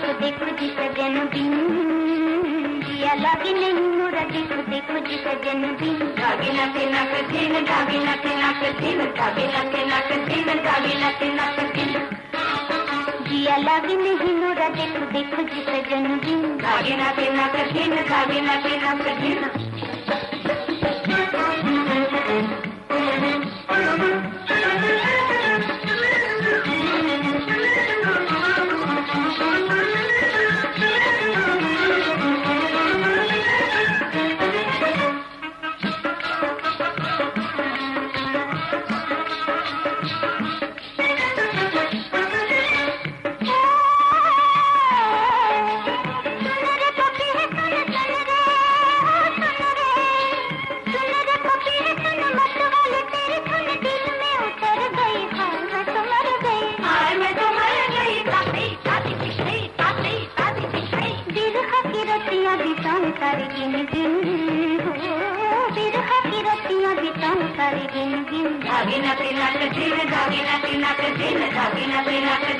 देखो देखो जी सजन बिन जिया लागे नहीं मोरा देखो देखो जी सजन बिन धागे नक नक दिन धागे नक नक दिन धागे नक नक दिन धागे नक नक दिन जिया लागे नहीं मोरा देखो देखो जी सजन बिन धागे नक नक दिन धागे नक नक दिन सारी गिन गिन गिन धागे नक नक दिन धागे नक नक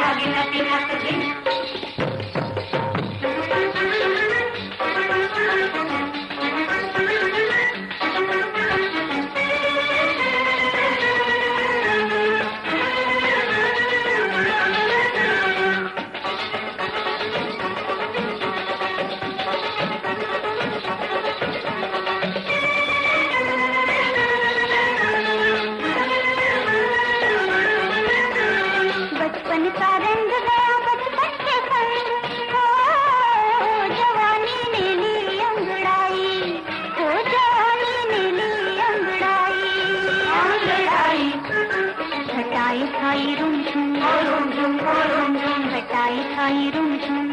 धागे नक आई रुम झुम